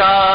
چار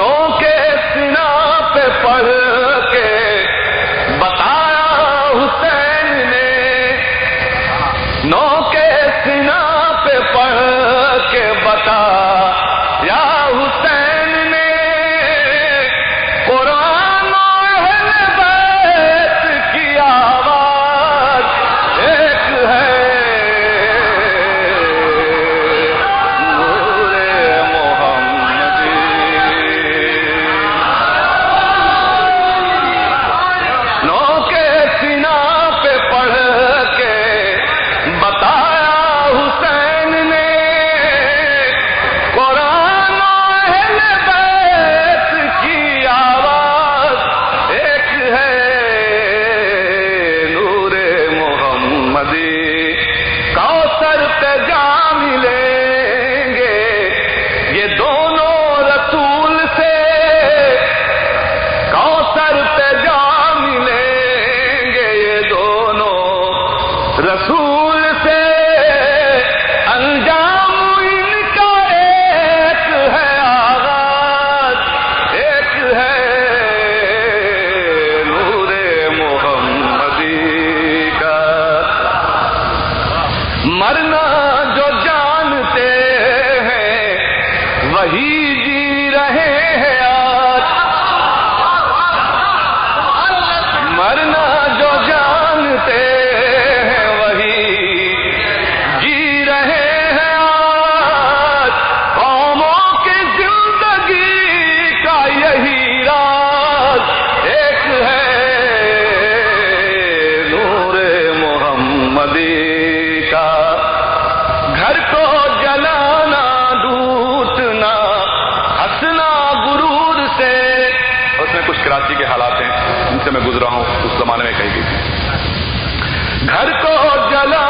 نو رسول سے انجام ان کا ایک ہے آغاز، ایک ہے نور محمدی کا۔ مرنا جو جانتے ہیں، وہی جی رہے ہیں آج۔ مرنا زمانے میں کہی گئی تھی گھر کو جلا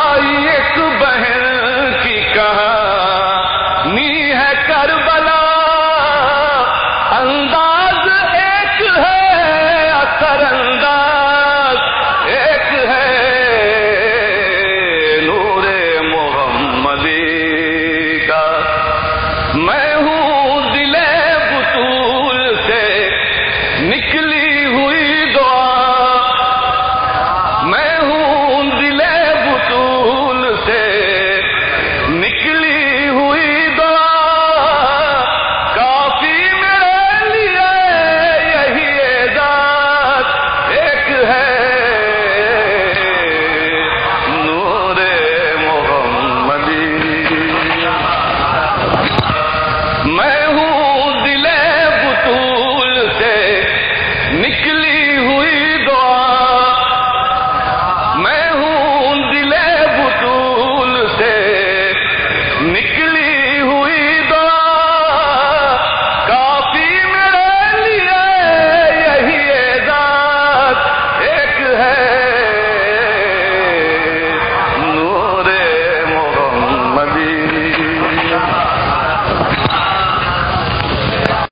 میں ہوں دلے بطول سے نکل